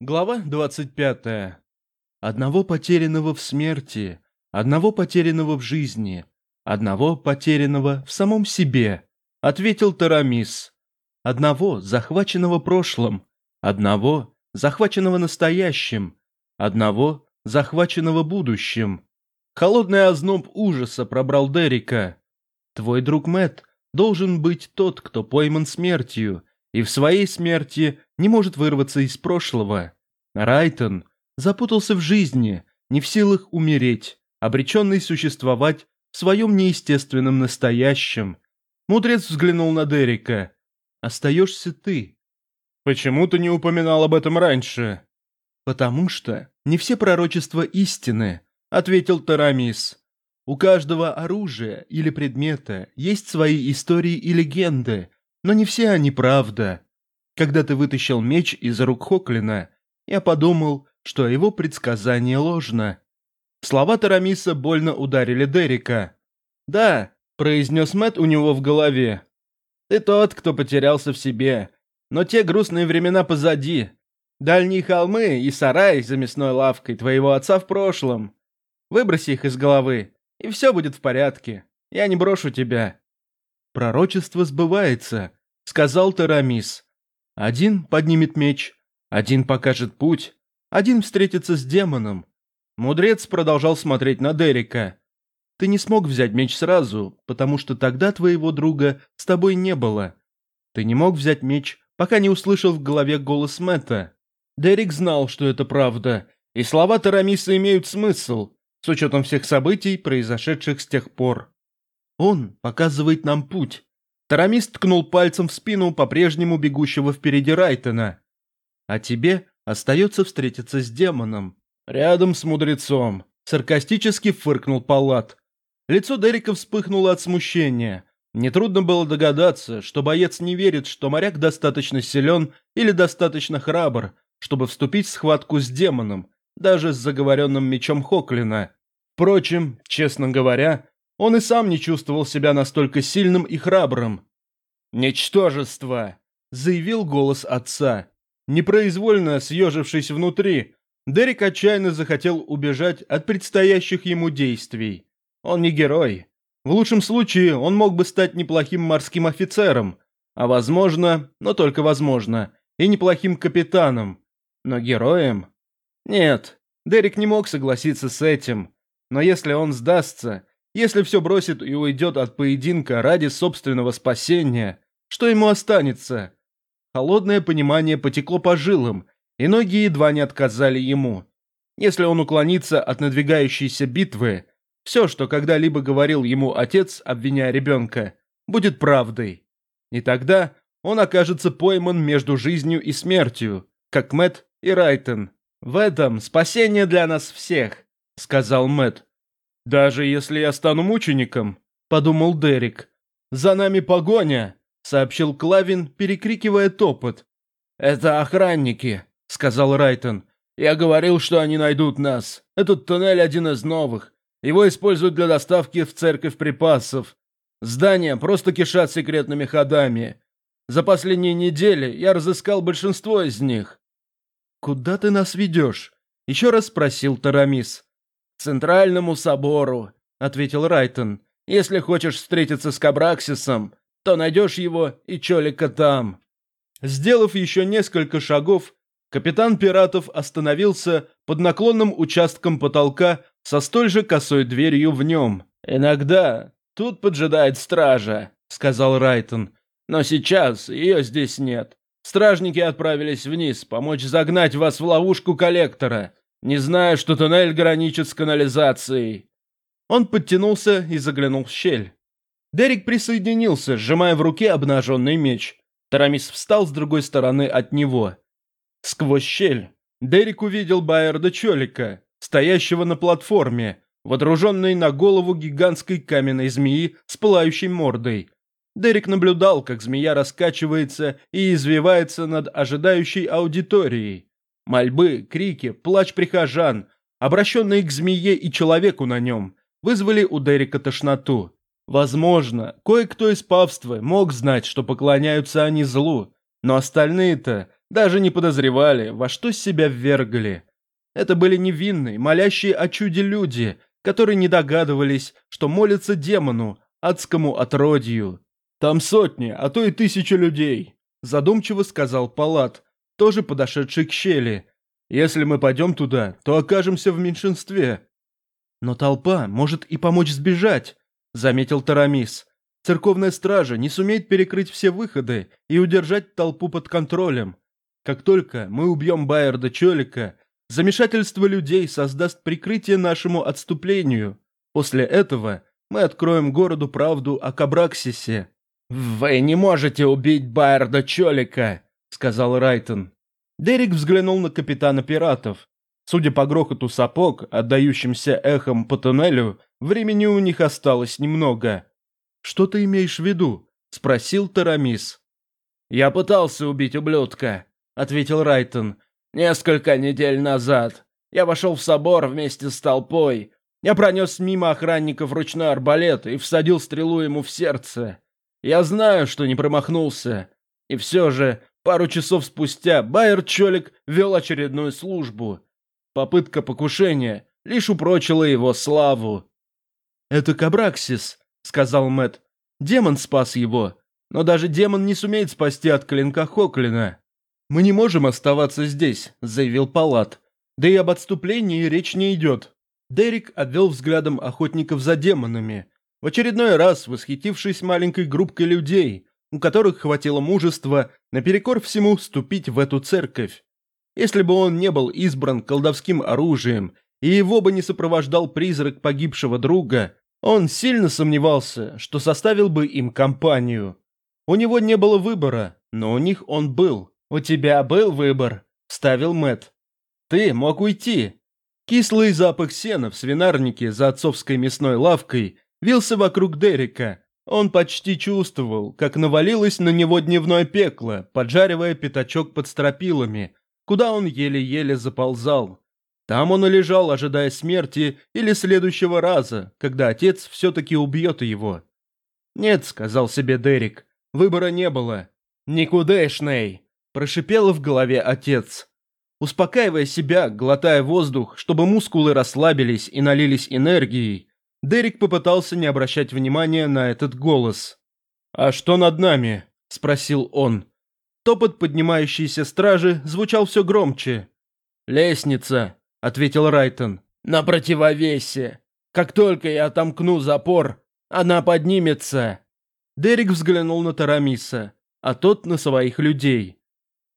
Глава 25. Одного потерянного в смерти, одного потерянного в жизни, одного потерянного в самом себе, ответил Тарамис. Одного, захваченного прошлым, одного, захваченного настоящим, одного, захваченного будущим. Холодный озноб ужаса пробрал Дерека. Твой друг Мэт должен быть тот, кто пойман смертью, и в своей смерти не может вырваться из прошлого. Райтон запутался в жизни, не в силах умереть, обреченный существовать в своем неестественном настоящем. Мудрец взглянул на Дерека. «Остаешься ты». «Почему ты не упоминал об этом раньше?» «Потому что не все пророчества истины», — ответил Тарамис. «У каждого оружия или предмета есть свои истории и легенды, но не все они правда. Когда ты вытащил меч из рук Хоклина, я подумал, что его предсказание ложно. Слова Тарамиса больно ударили Дерека. «Да», – произнес Мэт у него в голове. «Ты тот, кто потерялся в себе. Но те грустные времена позади. Дальние холмы и сарай за мясной лавкой твоего отца в прошлом. Выброси их из головы, и все будет в порядке. Я не брошу тебя». «Пророчество сбывается», сказал Тарамис. Один поднимет меч, один покажет путь, один встретится с демоном. Мудрец продолжал смотреть на Дерека. Ты не смог взять меч сразу, потому что тогда твоего друга с тобой не было. Ты не мог взять меч, пока не услышал в голове голос Мэтта. Дерек знал, что это правда, и слова Тарамиса имеют смысл, с учетом всех событий, произошедших с тех пор. Он показывает нам путь. Тарамис ткнул пальцем в спину по-прежнему бегущего впереди Райтона. «А тебе остается встретиться с демоном». «Рядом с мудрецом», — саркастически фыркнул Палат. Лицо Дерека вспыхнуло от смущения. Нетрудно было догадаться, что боец не верит, что моряк достаточно силен или достаточно храбр, чтобы вступить в схватку с демоном, даже с заговоренным мечом Хоклина. Впрочем, честно говоря, он и сам не чувствовал себя настолько сильным и храбрым. «Ничтожество!» – заявил голос отца. Непроизвольно съежившись внутри, Дерек отчаянно захотел убежать от предстоящих ему действий. Он не герой. В лучшем случае он мог бы стать неплохим морским офицером, а возможно, но только возможно, и неплохим капитаном. Но героем? Нет, Дерек не мог согласиться с этим. Но если он сдастся, если все бросит и уйдет от поединка ради собственного спасения, что ему останется? Холодное понимание потекло по жилам, и ноги едва не отказали ему. Если он уклонится от надвигающейся битвы, все, что когда-либо говорил ему отец, обвиняя ребенка, будет правдой. И тогда он окажется пойман между жизнью и смертью, как Мэт и Райтон. «В этом спасение для нас всех», — сказал Мэт. «Даже если я стану мучеником», – подумал Дерек. «За нами погоня», – сообщил Клавин, перекрикивая топот. «Это охранники», – сказал Райтон. «Я говорил, что они найдут нас. Этот туннель один из новых. Его используют для доставки в церковь припасов. Здания просто кишат секретными ходами. За последние недели я разыскал большинство из них». «Куда ты нас ведешь?» – еще раз спросил Тарамис. «Центральному собору», — ответил Райтон. «Если хочешь встретиться с Кабраксисом, то найдешь его и Чолика там». Сделав еще несколько шагов, капитан пиратов остановился под наклонным участком потолка со столь же косой дверью в нем. «Иногда тут поджидает стража», — сказал Райтон. «Но сейчас ее здесь нет. Стражники отправились вниз, помочь загнать вас в ловушку коллектора. Не знаю, что туннель граничит с канализацией». Он подтянулся и заглянул в щель. Дерек присоединился, сжимая в руке обнаженный меч. Тарамис встал с другой стороны от него. Сквозь щель Дерек увидел Байерда Чолика, стоящего на платформе, водруженной на голову гигантской каменной змеи с пылающей мордой. Дерек наблюдал, как змея раскачивается и извивается над ожидающей аудиторией. Мольбы, крики, плач прихожан, обращенные к змее и человеку на нем, вызвали у Дерека тошноту. Возможно, кое-кто из павства мог знать, что поклоняются они злу, но остальные-то даже не подозревали, во что себя ввергли. Это были невинные, молящие о чуде люди, которые не догадывались, что молятся демону, адскому отродью. «Там сотни, а то и тысячи людей», – задумчиво сказал Палат, тоже подошедший к щели. «Если мы пойдем туда, то окажемся в меньшинстве». «Но толпа может и помочь сбежать», – заметил Тарамис. «Церковная стража не сумеет перекрыть все выходы и удержать толпу под контролем. Как только мы убьем Байерда Чолика, замешательство людей создаст прикрытие нашему отступлению. После этого мы откроем городу правду о Кабраксисе». «Вы не можете убить Байерда Чолика», — сказал Райтон. Дерек взглянул на капитана пиратов. Судя по грохоту сапог, отдающимся эхом по туннелю, времени у них осталось немного. «Что ты имеешь в виду?» – спросил Тарамис. «Я пытался убить ублюдка», – ответил Райтон. «Несколько недель назад. Я вошел в собор вместе с толпой. Я пронес мимо охранников ручной арбалет и всадил стрелу ему в сердце. Я знаю, что не промахнулся. И все же, пару часов спустя, Байер Чолик вел очередную службу. Попытка покушения лишь упрочила его славу. «Это Кабраксис», — сказал Мэт. «Демон спас его, но даже демон не сумеет спасти от клинка Хоклина». «Мы не можем оставаться здесь», — заявил Палат. «Да и об отступлении речь не идет». Дерек обвел взглядом охотников за демонами, в очередной раз восхитившись маленькой группкой людей, у которых хватило мужества наперекор всему вступить в эту церковь. Если бы он не был избран колдовским оружием и его бы не сопровождал призрак погибшего друга, он сильно сомневался, что составил бы им компанию. У него не было выбора, но у них он был. «У тебя был выбор», – вставил Мэт. «Ты мог уйти». Кислый запах сена в свинарнике за отцовской мясной лавкой вился вокруг Дерека. Он почти чувствовал, как навалилось на него дневное пекло, поджаривая пятачок под стропилами, куда он еле-еле заползал. Там он и лежал, ожидая смерти или следующего раза, когда отец все-таки убьет его. «Нет», — сказал себе Дерек, — «выбора не было». «Никудешней», — прошипел в голове отец. Успокаивая себя, глотая воздух, чтобы мускулы расслабились и налились энергией, Дерек попытался не обращать внимания на этот голос. «А что над нами?» – спросил он. Топот поднимающейся стражи звучал все громче. «Лестница», — ответил Райтон. «На противовесе. Как только я отомкну запор, она поднимется». Дерек взглянул на Тарамиса, а тот на своих людей.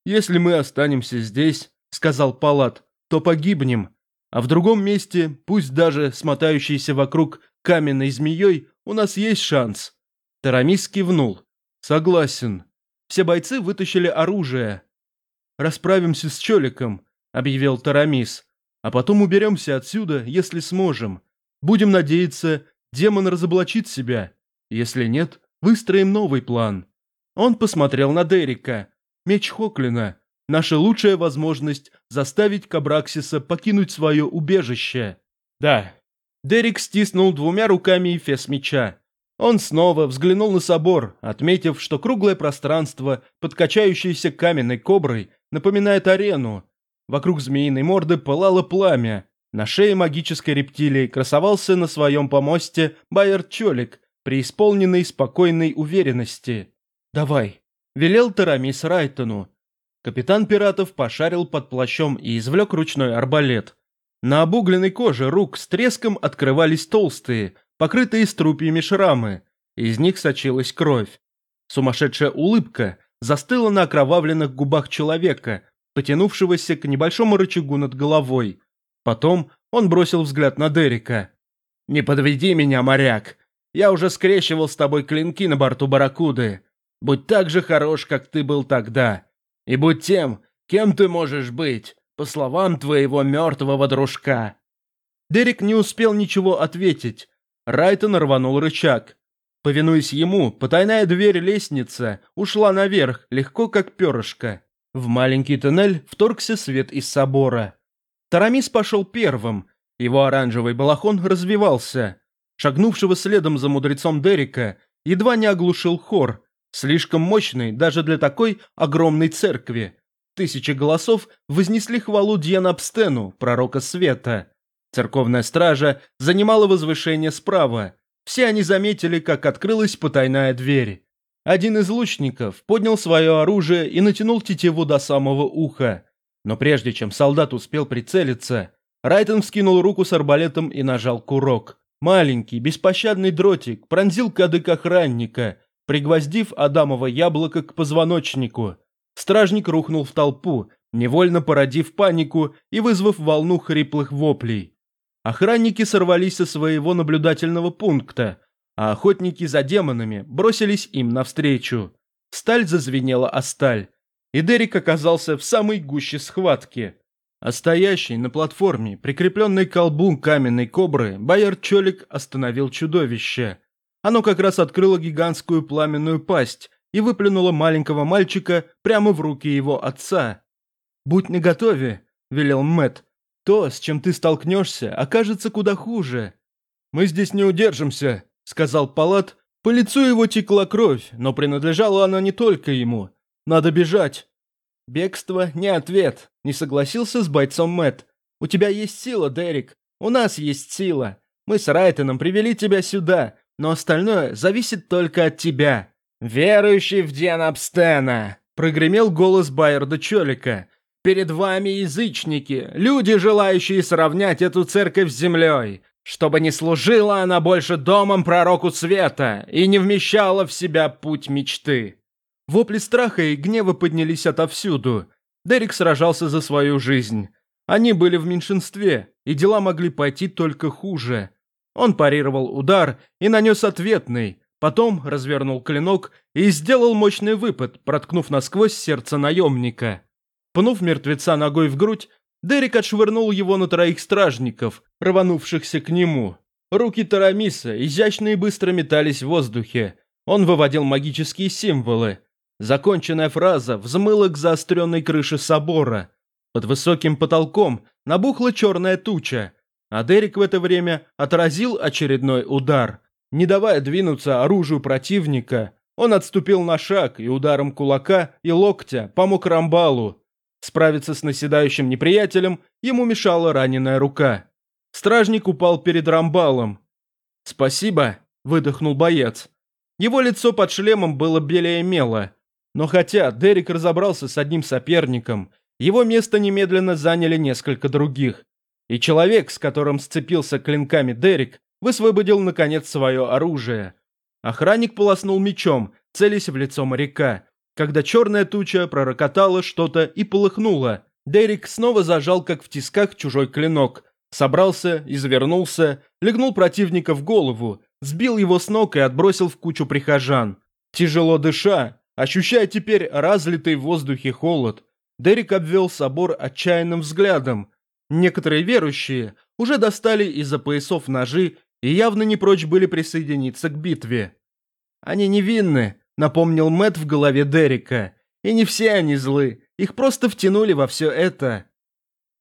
«Если мы останемся здесь», — сказал Палат, — «то погибнем. А в другом месте, пусть даже смотающейся вокруг каменной змеей, у нас есть шанс». Тарамис кивнул. «Согласен. Все бойцы вытащили оружие. «Расправимся с Чоликом», — объявил Тарамис. «А потом уберемся отсюда, если сможем. Будем надеяться, демон разоблачит себя. Если нет, выстроим новый план». Он посмотрел на Дерека. «Меч Хоклина. Наша лучшая возможность заставить Кабраксиса покинуть свое убежище». «Да». Дерек стиснул двумя руками эфес меча. Он снова взглянул на собор, отметив, что круглое пространство, подкачающееся каменной коброй, напоминает арену. Вокруг змеиной морды пылало пламя. На шее магической рептилии красовался на своем помосте Байер Чолик, преисполненный спокойной уверенности. «Давай», – велел Тарамис Райтону. Капитан пиратов пошарил под плащом и извлек ручной арбалет. На обугленной коже рук с треском открывались толстые, покрытые струпьями шрамы, из них сочилась кровь. Сумасшедшая улыбка застыла на окровавленных губах человека, потянувшегося к небольшому рычагу над головой. Потом он бросил взгляд на Дерека. «Не подведи меня, моряк. Я уже скрещивал с тобой клинки на борту Барракуды. Будь так же хорош, как ты был тогда. И будь тем, кем ты можешь быть, по словам твоего мертвого дружка». Дерек не успел ничего ответить. Райтон рванул рычаг. Повинуясь ему, потайная дверь лестницы ушла наверх, легко как перышко. В маленький туннель вторгся свет из собора. Тарамис пошел первым. Его оранжевый балахон развивался. Шагнувшего следом за мудрецом Дерека едва не оглушил хор, слишком мощный даже для такой огромной церкви. тысячи голосов вознесли хвалу Дьянабстену, пророка света. Церковная стража занимала возвышение справа. Все они заметили, как открылась потайная дверь. Один из лучников поднял свое оружие и натянул тетиву до самого уха. Но прежде чем солдат успел прицелиться, Райтон вскинул руку с арбалетом и нажал курок. Маленький, беспощадный дротик пронзил кадык охранника, пригвоздив Адамово яблоко к позвоночнику. Стражник рухнул в толпу, невольно породив панику и вызвав волну хриплых воплей. Охранники сорвались со своего наблюдательного пункта, а охотники за демонами бросились им навстречу. Сталь зазвенела о сталь, и Дерек оказался в самой гуще схватки. А стоящий на платформе, прикрепленный к колбу каменной кобры, Байер Чолик остановил чудовище. Оно как раз открыло гигантскую пламенную пасть и выплюнуло маленького мальчика прямо в руки его отца. «Будь наготове», — велел Мэт. «То, с чем ты столкнешься, окажется куда хуже». «Мы здесь не удержимся», — сказал Палат. По лицу его текла кровь, но принадлежала она не только ему. «Надо бежать». «Бегство не ответ», — не согласился с бойцом Мэт. «У тебя есть сила, Дерек. У нас есть сила. Мы с Райтоном привели тебя сюда, но остальное зависит только от тебя». «Верующий в Дианабстена», — прогремел голос Байерда Чолика. «Перед вами язычники, люди, желающие сравнять эту церковь с землей, чтобы не служила она больше домом пророку света и не вмещала в себя путь мечты». Вопли страха и гнева поднялись отовсюду. Дерек сражался за свою жизнь. Они были в меньшинстве, и дела могли пойти только хуже. Он парировал удар и нанес ответный, потом развернул клинок и сделал мощный выпад, проткнув насквозь сердце наемника. Пнув мертвеца ногой в грудь, Дерек отшвырнул его на троих стражников, рванувшихся к нему. Руки Тарамиса изящно и быстро метались в воздухе. Он выводил магические символы. Законченная фраза взмыла к заостренной крыше собора. Под высоким потолком набухла черная туча, а Дерек в это время отразил очередной удар. Не давая двинуться оружию противника, он отступил на шаг и ударом кулака и локтя помог Рамбалу. Справиться с наседающим неприятелем ему мешала раненая рука. Стражник упал перед Рамбалом. «Спасибо», — выдохнул боец. Его лицо под шлемом было белее мела, но хотя Дерек разобрался с одним соперником, его место немедленно заняли несколько других. И человек, с которым сцепился клинками Дерек, высвободил наконец свое оружие. Охранник полоснул мечом, целясь в лицо моряка. Когда черная туча пророкотала что-то и полыхнула, Дерек снова зажал, как в тисках, чужой клинок. Собрался, извернулся, легнул противника в голову, сбил его с ног и отбросил в кучу прихожан. Тяжело дыша, Ощущая теперь разлитый в воздухе холод, Дерек обвел собор отчаянным взглядом. Некоторые верующие уже достали из-за поясов ножи и явно не прочь были присоединиться к битве. «Они невинны», — напомнил Мэт в голове Дерека. «И не все они злы, их просто втянули во все это».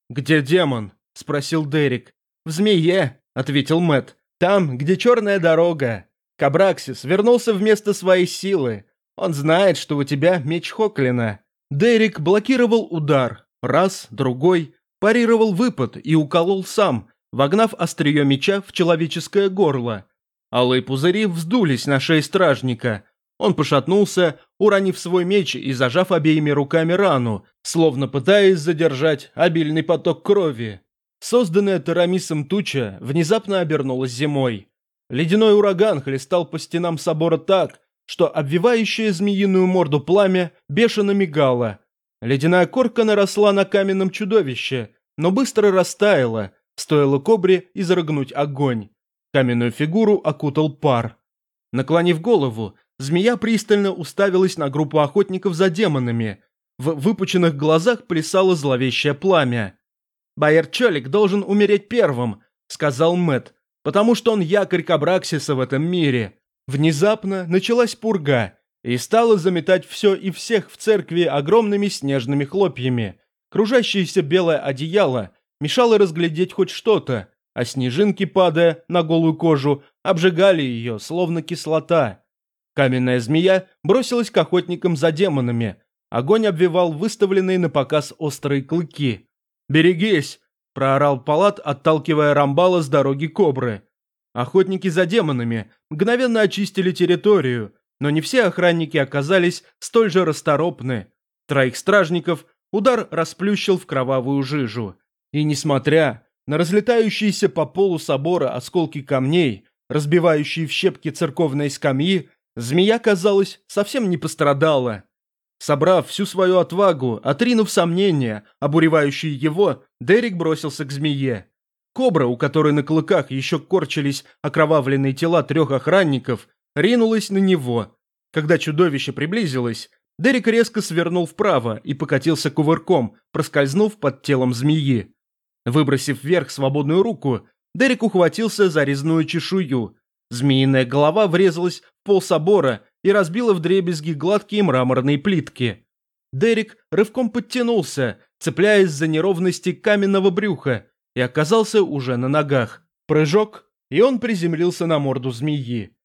«Где демон?» — спросил Дерек. «В змее», — ответил Мэт. «Там, где черная дорога. Кабраксис вернулся вместо своей силы. Он знает, что у тебя меч Хоклина. Дерек блокировал удар. Раз, другой. Парировал выпад и уколол сам, вогнав острие меча в человеческое горло. Алые пузыри вздулись на шее стражника. Он пошатнулся, уронив свой меч и зажав обеими руками рану, словно пытаясь задержать обильный поток крови. Созданная Тарамисом туча внезапно обернулась зимой. Ледяной ураган хлестал по стенам собора так, что обвивающее змеиную морду пламя бешено мигало. Ледяная корка наросла на каменном чудовище, но быстро растаяла, стоило кобре изрыгнуть огонь. Каменную фигуру окутал пар. Наклонив голову, змея пристально уставилась на группу охотников за демонами. В выпученных глазах плясало зловещее пламя. «Байер Чолик должен умереть первым», — сказал Мэт, «потому что он якорь Кабраксиса в этом мире. Внезапно началась пурга и стала заметать все и всех в церкви огромными снежными хлопьями. Кружащееся белое одеяло мешало разглядеть хоть что-то, а снежинки, падая на голую кожу, обжигали ее, словно кислота. Каменная змея бросилась к охотникам за демонами, Огонь обвивал выставленные на показ острые клыки. «Берегись!» – проорал Палат, отталкивая Рамбала с дороги Кобры. Охотники за демонами мгновенно очистили территорию, но не все охранники оказались столь же расторопны. Троих стражников удар расплющил в кровавую жижу. И несмотря на разлетающиеся по полу собора осколки камней, разбивающие в щепки церковной скамьи, змея, казалось, совсем не пострадала. Собрав всю свою отвагу, отринув сомнения, обуревающие его, Дерек бросился к змее. Кобра, у которой на клыках еще корчились окровавленные тела трех охранников, ринулась на него. Когда чудовище приблизилось, Дерек резко свернул вправо и покатился кувырком, проскользнув под телом змеи. Выбросив вверх свободную руку, Дерек ухватился за резную чешую. Змеиная голова врезалась в пол собора и разбила вдребезги гладкие мраморные плитки. Дерек рывком подтянулся, цепляясь за неровности каменного брюха, и оказался уже на ногах. Прыжок, и он приземлился на морду змеи.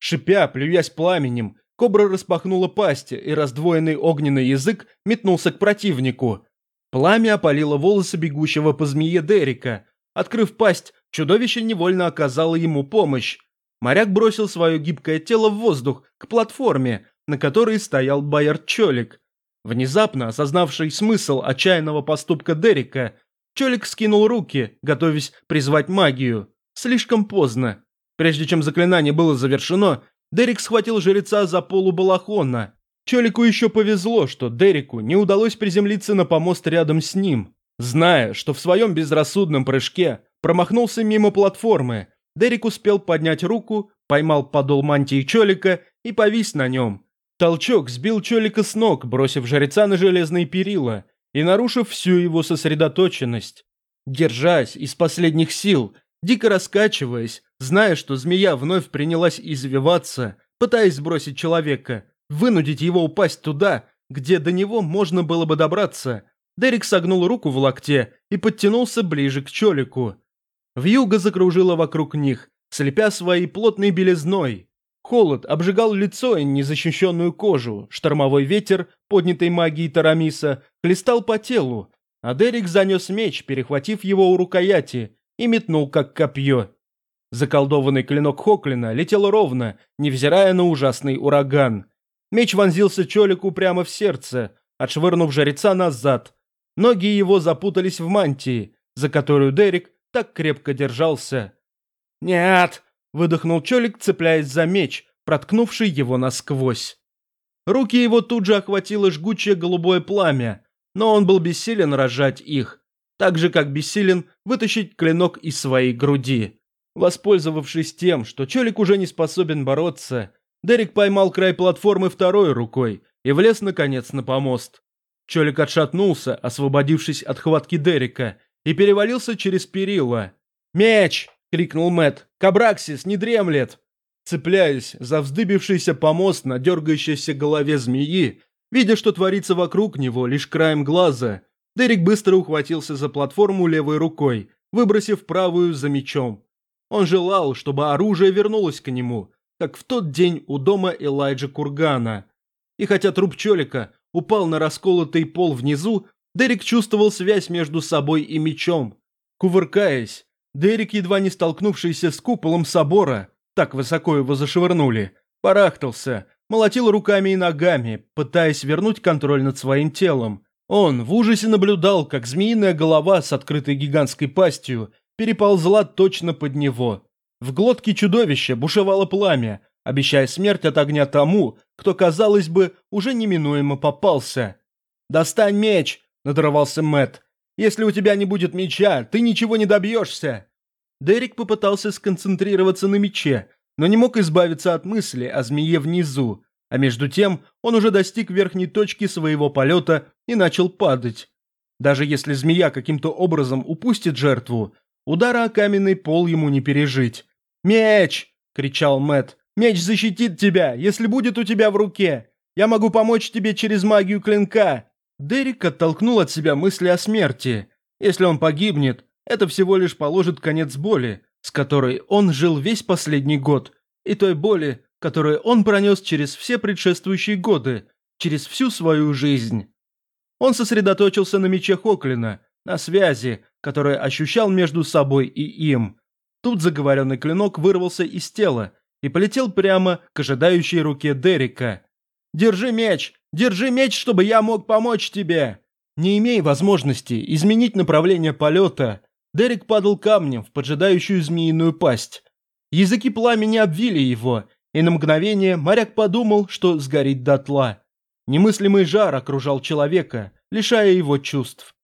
Шипя, плюясь пламенем, кобра распахнула пасть, и раздвоенный огненный язык метнулся к противнику. Пламя опалило волосы бегущего по змее Дерека. Открыв пасть, чудовище невольно оказало ему помощь. Моряк бросил свое гибкое тело в воздух, к платформе, на которой стоял Байер Чолик. Внезапно осознавший смысл отчаянного поступка Дерека, Чолик скинул руки, готовясь призвать магию. Слишком поздно. Прежде чем заклинание было завершено, Дерек схватил жреца за полу балахона. Чолику еще повезло, что Дереку не удалось приземлиться на помост рядом с ним. Зная, что в своем безрассудном прыжке промахнулся мимо платформы, Дерек успел поднять руку, поймал подол мантии Чолика и повис на нем. Толчок сбил Чолика с ног, бросив жреца на железные перила и нарушив всю его сосредоточенность. Держась из последних сил, дико раскачиваясь, зная, что змея вновь принялась извиваться, пытаясь сбросить человека, вынудить его упасть туда, где до него можно было бы добраться, Дерек согнул руку в локте и подтянулся ближе к Чолику. Вьюга закружила вокруг них, слепя своей плотной белизной. Холод обжигал лицо и незащищенную кожу, штормовой ветер, поднятый магией Тарамиса, хлестал по телу, а Дерек занес меч, перехватив его у рукояти, и метнул как копье. Заколдованный клинок Хоклина летел ровно, невзирая на ужасный ураган. Меч вонзился Чолику прямо в сердце, отшвырнув жреца назад. Ноги его запутались в мантии, за которую Дерек так крепко держался. «Нет!» – выдохнул Чолик, цепляясь за меч, проткнувший его насквозь. Руки его тут же охватило жгучее голубое пламя, но он был бессилен рожать их, так же, как бессилен вытащить клинок из своей груди. Воспользовавшись тем, что Чолик уже не способен бороться, Дерек поймал край платформы второй рукой и влез, наконец, на помост. Чолик отшатнулся, освободившись от хватки Дерека, и перевалился через перила. «Меч!» — крикнул Мэт. «Кабраксис, не дремлет!» Цепляясь за вздыбившийся помост на дергающейся голове змеи, видя, что творится вокруг него лишь краем глаза, Дерек быстро ухватился за платформу левой рукой, выбросив правую за мечом. Он желал, чтобы оружие вернулось к нему, как в тот день у дома Элайджа Кургана. И хотя труп Чолика упал на расколотый пол внизу, Дерек чувствовал связь между собой и мечом. Кувыркаясь, Дерек, едва не столкнувшийся с куполом собора, так высоко его зашвырнули, барахтался, молотил руками и ногами, пытаясь вернуть контроль над своим телом. Он в ужасе наблюдал, как змеиная голова с открытой гигантской пастью переползла точно под него. В глотке чудовища бушевало пламя, обещая смерть от огня тому, кто, казалось бы, уже неминуемо попался. «Достань меч!» – надрывался Мэт. «Если у тебя не будет меча, ты ничего не добьешься!» Дерек попытался сконцентрироваться на мече, но не мог избавиться от мысли о змее внизу, а между тем он уже достиг верхней точки своего полета и начал падать. Даже если змея каким-то образом упустит жертву, удара о каменный пол ему не пережить. «Меч!» – кричал Мэт. «Меч защитит тебя, если будет у тебя в руке! Я могу помочь тебе через магию клинка!» Дерек оттолкнул от себя мысли о смерти. Если он погибнет, это всего лишь положит конец боли, с которой он жил весь последний год, и той боли, которую он пронес через все предшествующие годы, через всю свою жизнь. Он сосредоточился на мече Хоклина, на связи, которую ощущал между собой и им. Тут заговоренный клинок вырвался из тела и полетел прямо к ожидающей руке Дерека. «Держи меч! Держи меч, чтобы я мог помочь тебе!» Не имея возможности изменить направление полета, Дерек падал камнем в поджидающую змеиную пасть. Языки пламени обвили его, и на мгновение моряк подумал, что сгорит дотла. Немыслимый жар окружал человека, лишая его чувств.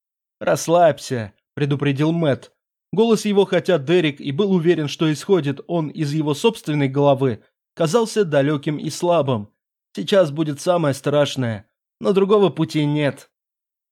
«Расслабься», – предупредил Мэт. Голос его, хотя Дерек и был уверен, что исходит он из его собственной головы, казался далеким и слабым. Сейчас будет самое страшное, но другого пути нет.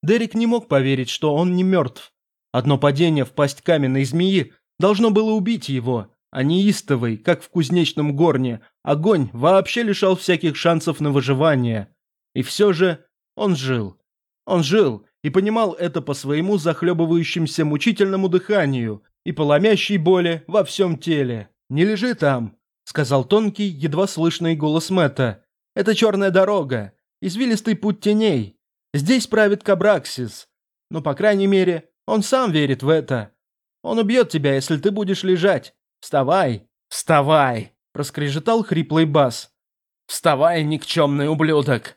Дерек не мог поверить, что он не мертв. Одно падение в пасть каменной змеи должно было убить его, а неистовый, как в кузнечном горне, огонь вообще лишал всяких шансов на выживание. И все же он жил. Он жил и понимал это по своему захлебывающемуся мучительному дыханию и поломящей боли во всем теле. «Не лежи там», — сказал тонкий, едва слышный голос Мэтта. «Это черная дорога, извилистый путь теней. Здесь правит Кабраксис. Но, по крайней мере, он сам верит в это. Он убьет тебя, если ты будешь лежать. Вставай, вставай!» — проскрежетал хриплый бас. «Вставай, никчемный ублюдок!»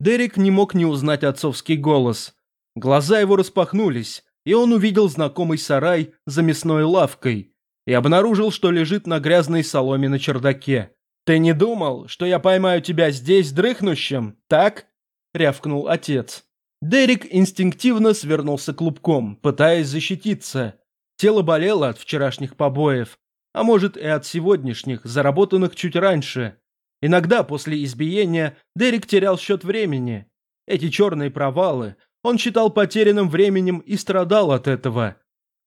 Дерек не мог не узнать отцовский голос. Глаза его распахнулись, и он увидел знакомый сарай за мясной лавкой и обнаружил, что лежит на грязной соломе на чердаке. «Ты не думал, что я поймаю тебя здесь дрыхнущим, так?» – рявкнул отец. Дерек инстинктивно свернулся клубком, пытаясь защититься. Тело болело от вчерашних побоев, а может и от сегодняшних, заработанных чуть раньше. Иногда после избиения Дерек терял счет времени. Эти черные провалы он считал потерянным временем и страдал от этого.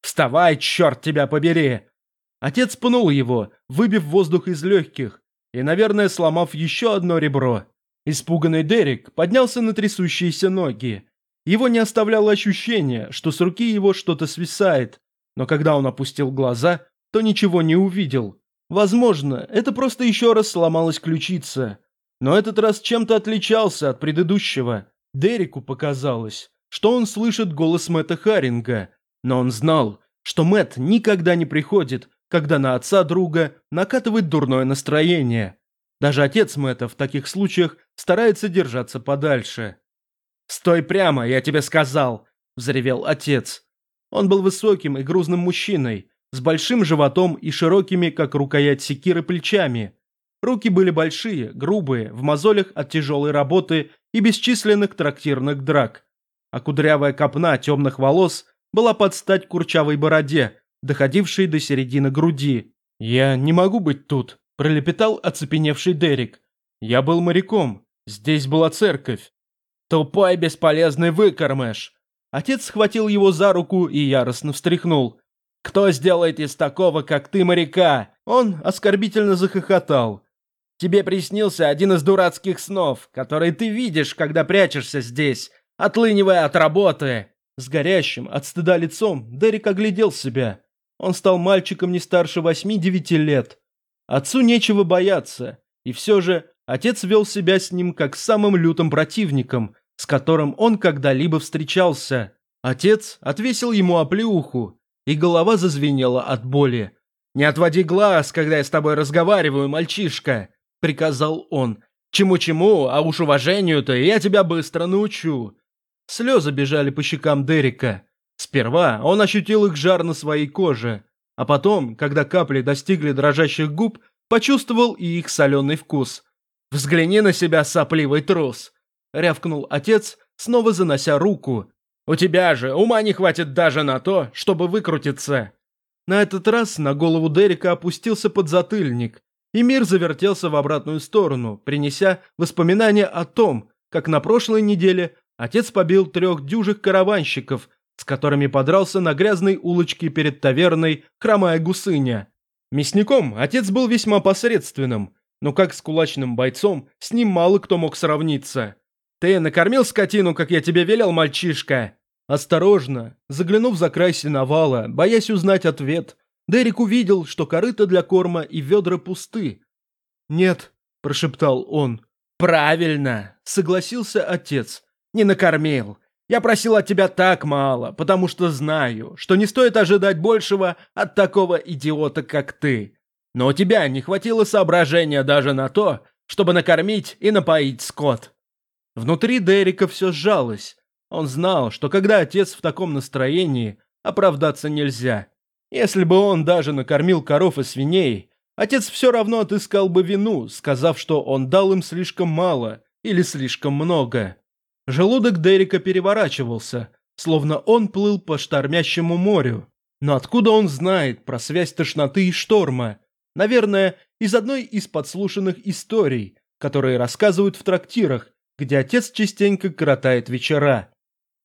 «Вставай, черт тебя побери!» Отец пнул его, выбив воздух из легких, и, наверное, сломав еще одно ребро. Испуганный Дерек поднялся на трясущиеся ноги. Его не оставляло ощущение, что с руки его что-то свисает, но когда он опустил глаза, то ничего не увидел. Возможно, это просто еще раз сломалась ключица. Но этот раз чем-то отличался от предыдущего. Дереку показалось, что он слышит голос Мэтта Харинга, но он знал, что Мэтт никогда не приходит, когда на отца друга накатывает дурное настроение. Даже отец Мэтта в таких случаях старается держаться подальше. «Стой прямо, я тебе сказал!» – взревел отец. Он был высоким и грузным мужчиной, с большим животом и широкими, как рукоять секиры, плечами. Руки были большие, грубые, в мозолях от тяжелой работы и бесчисленных трактирных драк. А кудрявая копна темных волос была под стать курчавой бороде, доходившей до середины груди. «Я не могу быть тут», – пролепетал оцепеневший Дерек. «Я был моряком. Здесь была церковь». «Тупой бесполезный выкормыш!» Отец схватил его за руку и яростно встряхнул. «Кто сделает из такого, как ты, моряка?» Он оскорбительно захохотал. Тебе приснился один из дурацких снов, которые ты видишь, когда прячешься здесь, отлынивая от работы». С горящим от стыда лицом Дерек оглядел себя. Он стал мальчиком не старше восьми-девяти лет. Отцу нечего бояться, и все же отец вел себя с ним как с самым лютым противником, с которым он когда-либо встречался. Отец отвесил ему оплеуху, и голова зазвенела от боли. «Не отводи глаз, когда я с тобой разговариваю, мальчишка!» – приказал он. «Чему-чему, а уж уважению-то я тебя быстро научу». Слезы бежали по щекам Дерека. Сперва он ощутил их жар на своей коже, а потом, когда капли достигли дрожащих губ, почувствовал и их соленый вкус. «Взгляни на себя, сопливый трус!» – рявкнул отец, снова занося руку. «У тебя же ума не хватит даже на то, чтобы выкрутиться!» На этот раз на голову Дерека опустился подзатыльник, и мир завертелся в обратную сторону, принеся воспоминания о том, как на прошлой неделе отец побил трех дюжих караванщиков, с которыми подрался на грязной улочке перед таверной хромая гусыня. Мясником отец был весьма посредственным, но как с кулачным бойцом с ним мало кто мог сравниться. «Ты накормил скотину, как я тебе велел, мальчишка?» Осторожно, заглянув за край сеновала, боясь узнать ответ, Дерек увидел, что корыто для корма и ведра пусты. «Нет», – прошептал он. «Правильно», — согласился отец. «Не накормил. Я просил от тебя так мало, потому что знаю, что не стоит ожидать большего от такого идиота, как ты. Но у тебя не хватило соображения даже на то, чтобы накормить и напоить скот». Внутри Дерека все сжалось. Он знал, что когда отец в таком настроении, оправдаться нельзя. Если бы он даже накормил коров и свиней, отец все равно отыскал бы вину, сказав, что он дал им слишком мало или слишком много. Желудок Дерека переворачивался, словно он плыл по штормящему морю. Но откуда он знает про связь тошноты и шторма? Наверное, из одной из подслушанных историй, которые рассказывают в трактирах, где отец частенько коротает вечера.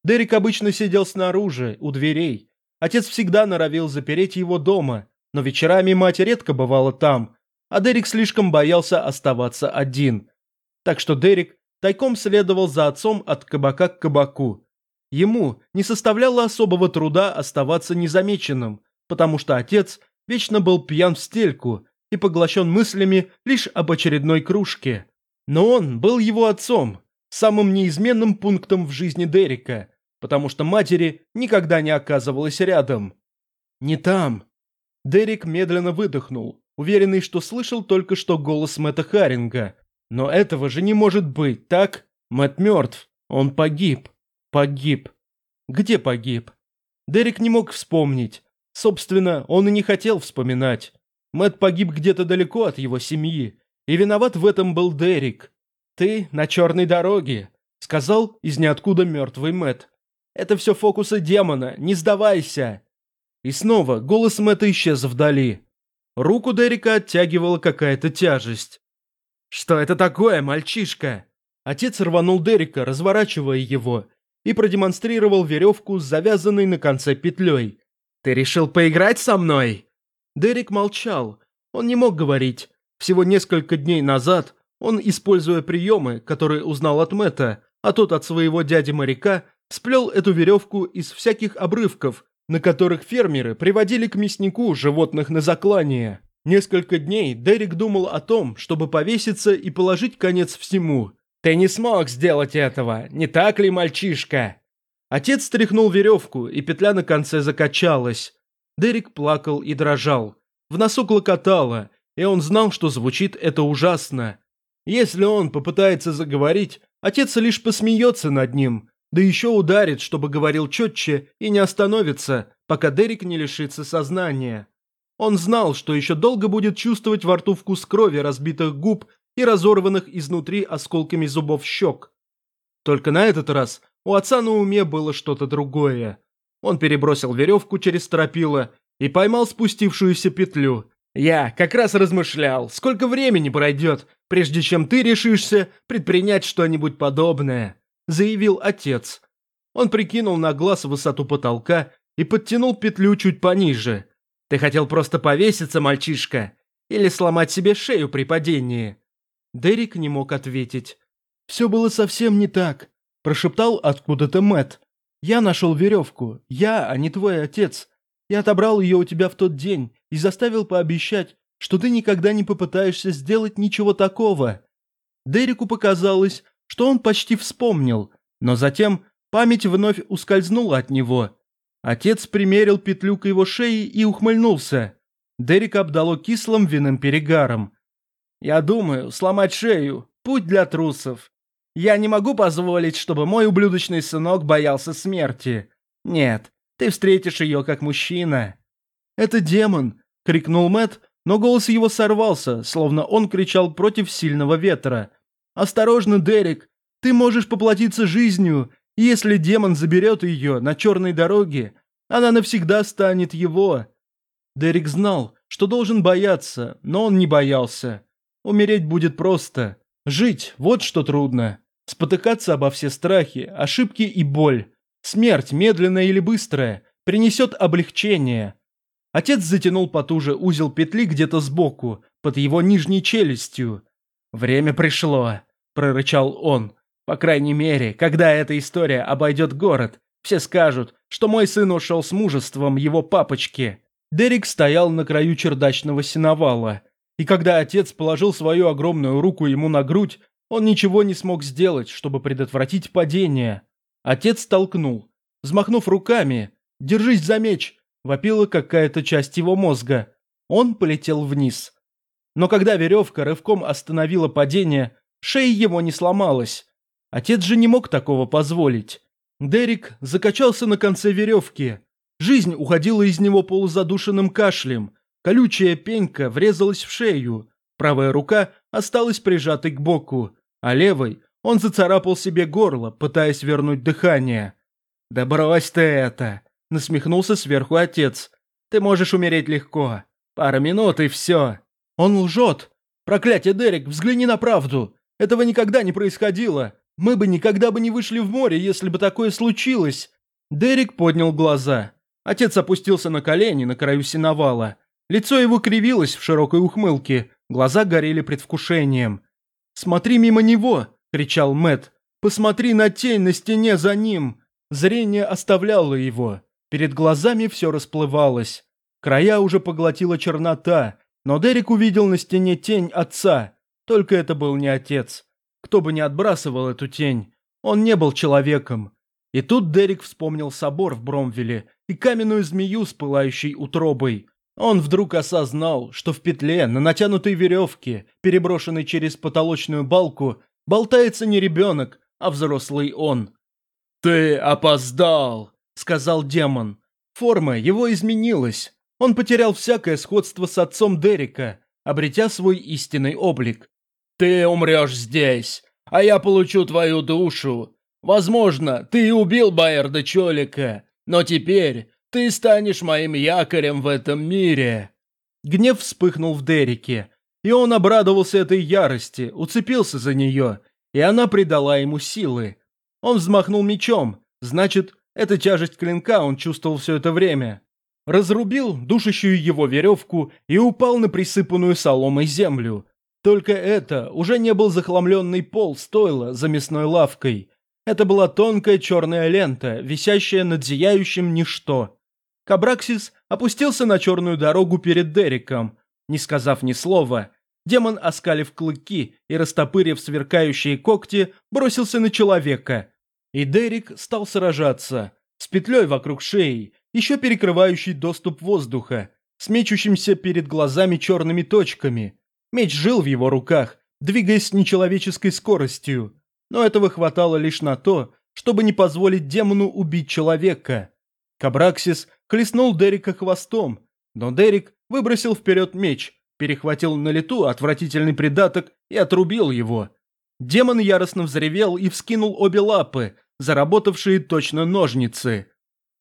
Дерек обычно сидел снаружи, у дверей. Отец всегда норовил запереть его дома, но вечерами мать редко бывала там, а Дерек слишком боялся оставаться один. Так что Дерек тайком следовал за отцом от кабака к кабаку. Ему не составляло особого труда оставаться незамеченным, потому что отец вечно был пьян в стельку и поглощен мыслями лишь об очередной кружке. Но он был его отцом, самым неизменным пунктом в жизни Дерека, потому что матери никогда не оказывалась рядом. Не там. Дерек медленно выдохнул, уверенный, что слышал только что голос Мэтта Харинга. Но этого же не может быть, так? Мэтт мертв. Он погиб. Погиб. Где погиб? Дерек не мог вспомнить. Собственно, он и не хотел вспоминать. Мэтт погиб где-то далеко от его семьи. И виноват в этом был Дерек. «Ты на черной дороге», — сказал из ниоткуда мертвый Мэт. «Это все фокусы демона, не сдавайся!» И снова голос Мэтта исчез вдали. Руку Дерека оттягивала какая-то тяжесть. «Что это такое, мальчишка?» Отец рванул Дерека, разворачивая его, и продемонстрировал веревку с завязанной на конце петлей. «Ты решил поиграть со мной?» Дерек молчал. Он не мог говорить. Всего несколько дней назад он, используя приемы, которые узнал от Мэтта, а тот от своего дяди-моряка, сплел эту веревку из всяких обрывков, на которых фермеры приводили к мяснику животных на заклание. Несколько дней Дерек думал о том, чтобы повеситься и положить конец всему. «Ты не смог сделать этого, не так ли, мальчишка?» Отец стряхнул веревку, и петля на конце закачалась. Дерек плакал и дрожал. В носу клокотало, и он знал, что звучит это ужасно. Если он попытается заговорить, отец лишь посмеется над ним, да еще ударит, чтобы говорил четче и не остановится, пока Дерек не лишится сознания. Он знал, что еще долго будет чувствовать во рту вкус крови разбитых губ и разорванных изнутри осколками зубов щек. Только на этот раз у отца на уме было что-то другое. Он перебросил веревку через стропила и поймал спустившуюся петлю, я как раз размышлял, сколько времени пройдет, прежде чем ты решишься предпринять что-нибудь подобное», – заявил отец. Он прикинул на глаз высоту потолка и подтянул петлю чуть пониже. «Ты хотел просто повеситься, мальчишка? Или сломать себе шею при падении?» Дерек не мог ответить. «Все было совсем не так», – прошептал откуда-то Мэт. «Я нашел веревку. Я, а не твой отец. Я отобрал ее у тебя в тот день и заставил пообещать, что ты никогда не попытаешься сделать ничего такого. Дереку показалось, что он почти вспомнил, но затем память вновь ускользнула от него. Отец примерил петлю к его шее и ухмыльнулся. Дерека обдало кислым винным перегаром. «Я думаю, сломать шею – путь для трусов. Я не могу позволить, чтобы мой ублюдочный сынок боялся смерти. Нет, ты встретишь ее как мужчина». «Это демон!» — крикнул Мэт, но голос его сорвался, словно он кричал против сильного ветра. «Осторожно, Дерек! Ты можешь поплатиться жизнью, если демон заберет ее на черной дороге, она навсегда станет его!» Дерек знал, что должен бояться, но он не боялся. Умереть будет просто. Жить – вот что трудно. Спотыкаться обо все страхи, ошибки и боль. Смерть, медленная или быстрая, принесет облегчение. Отец затянул потуже узел петли где-то сбоку, под его нижней челюстью. «Время пришло», – прорычал он. «По крайней мере, когда эта история обойдет город, все скажут, что мой сын ушел с мужеством его папочки». Дерек стоял на краю чердачного сеновала, и когда отец положил свою огромную руку ему на грудь, Он ничего не смог сделать, чтобы предотвратить падение. Отец толкнул. Взмахнув руками, «Держись за меч!» вопила какая-то часть его мозга. Он полетел вниз. Но когда веревка рывком остановила падение, шея его не сломалась. Отец же не мог такого позволить. Дерек закачался на конце веревки. Жизнь уходила из него полузадушенным кашлем. Колючая пенька врезалась в шею. Правая рука осталась прижатой к боку, а левой он зацарапал себе горло, пытаясь вернуть дыхание. «Да брось ты это!» – насмехнулся сверху отец. «Ты можешь умереть легко. Пара минут и все». «Он лжет! Проклятие, Дерек, взгляни на правду! Этого никогда не происходило! Мы бы никогда бы не вышли в море, если бы такое случилось!» Дерек поднял глаза. Отец опустился на колени на краю сеновала. Лицо его кривилось в широкой ухмылке, глаза горели предвкушением. «Смотри мимо него!» – кричал Мэт. «Посмотри на тень на стене за ним!» Зрение оставляло его. Перед глазами все расплывалось. Края уже поглотила чернота, но Дерек увидел на стене тень отца. Только это был не отец. Кто бы ни отбрасывал эту тень, он не был человеком. И тут Дерек вспомнил собор в Бромвилле и каменную змею с пылающей утробой. Он вдруг осознал, что в петле, на натянутой веревке, переброшенной через потолочную балку, болтается не ребенок, а взрослый он. «Ты опоздал!» — сказал демон. Форма его изменилась. Он потерял всякое сходство с отцом Дерека, обретя свой истинный облик. «Ты умрешь здесь, а я получу твою душу. Возможно, ты убил Байерда Чолика, но теперь ты станешь моим якорем в этом мире!» Гнев вспыхнул в Дереке, и он обрадовался этой ярости, уцепился за нее, и она придала ему силы. Он взмахнул мечом, значит, эта тяжесть клинка он чувствовал все это время. Разрубил душащую его веревку и упал на присыпанную соломой землю. Только это уже не был захламленный пол стойла за мясной лавкой. Это была тонкая черная лента, висящая над зияющим ничто. Кабраксис опустился на черную дорогу перед Дериком. Не сказав ни слова, демон, оскалив клыки и растопырив сверкающие когти, бросился на человека. И Дерик стал сражаться, с петлей вокруг шеи, еще перекрывающей доступ воздуха, с перед глазами черными точками. Меч жил в его руках, двигаясь с нечеловеческой скоростью. Но этого хватало лишь на то, чтобы не позволить демону убить человека. Кабраксис хлестнул Дерека хвостом, но Дерек выбросил вперед меч, перехватил на лету отвратительный придаток и отрубил его. Демон яростно взревел и вскинул обе лапы, заработавшие точно ножницы.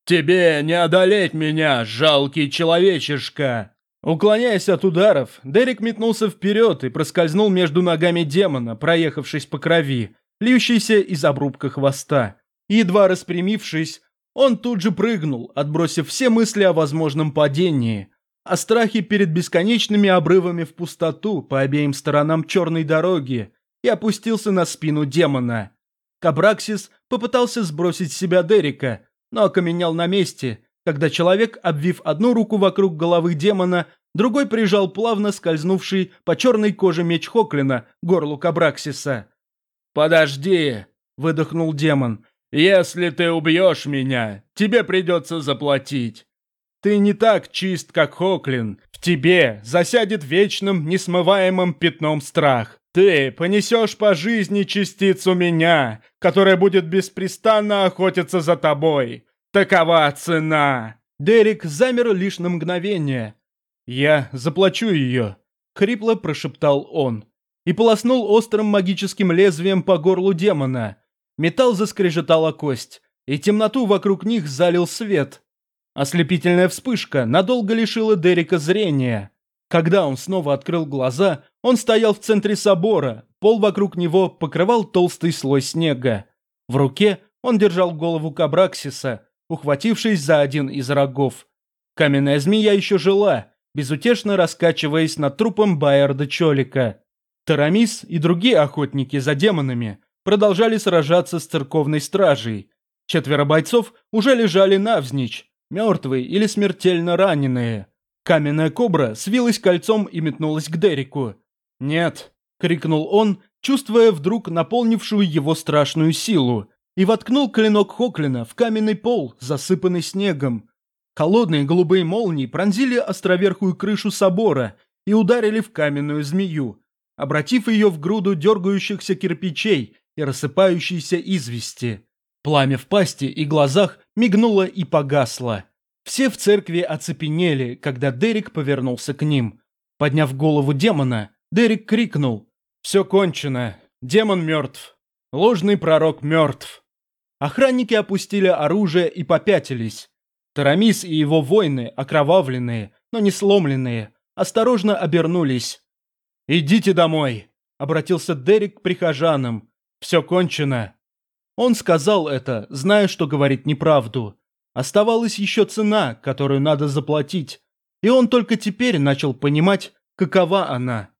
«Тебе не одолеть меня, жалкий человечишка!» Уклоняясь от ударов, Дерек метнулся вперед и проскользнул между ногами демона, проехавшись по крови, льющейся из обрубка хвоста. Едва распрямившись, он тут же прыгнул, отбросив все мысли о возможном падении, о страхе перед бесконечными обрывами в пустоту по обеим сторонам черной дороги и опустился на спину демона. Кабраксис попытался сбросить с себя Дерека, но окаменел на месте, когда человек, обвив одну руку вокруг головы демона, другой прижал плавно скользнувший по черной коже меч Хоклина горлу Кабраксиса. «Подожди!» – выдохнул демон. «Если ты убьешь меня, тебе придется заплатить. Ты не так чист, как Хоклин. В тебе засядет вечным, несмываемым пятном страх. Ты понесешь по жизни частицу меня, которая будет беспрестанно охотиться за тобой. Такова цена!» Дерек замер лишь на мгновение. «Я заплачу ее», — хрипло прошептал он. И полоснул острым магическим лезвием по горлу демона. Металл заскрежетала кость, и темноту вокруг них залил свет. Ослепительная вспышка надолго лишила Дерека зрения. Когда он снова открыл глаза, он стоял в центре собора, пол вокруг него покрывал толстый слой снега. В руке он держал голову Кабраксиса, ухватившись за один из рогов. Каменная змея еще жила, безутешно раскачиваясь над трупом Байерда Чолика. Тарамис и другие охотники за демонами продолжали сражаться с церковной стражей. Четверо бойцов уже лежали навзничь, мертвые или смертельно раненые. Каменная кобра свилась кольцом и метнулась к Дереку. «Нет!» — крикнул он чувствуя вдруг наполнившую его страшную силу, и воткнул клинок Хоклина в каменный пол, засыпанный снегом. Холодные голубые молнии пронзили островерхую крышу собора и ударили в каменную змею, обратив ее в груду дергающихся кирпичей и рассыпающейся извести. Пламя в пасти и глазах мигнуло и погасло. Все в церкви оцепенели, когда Дерек повернулся к ним. Подняв голову демона, Дерек крикнул «Все кончено. Демон мертв. Ложный пророк мертв». Охранники опустили оружие и попятились. Тарамис и его воины, окровавленные, но не сломленные, осторожно обернулись. «Идите домой», — обратился Дерек к прихожанам. «Все кончено». Он сказал это, зная, что говорит неправду. Оставалась еще цена, которую надо заплатить, и он только теперь начал понимать, какова она.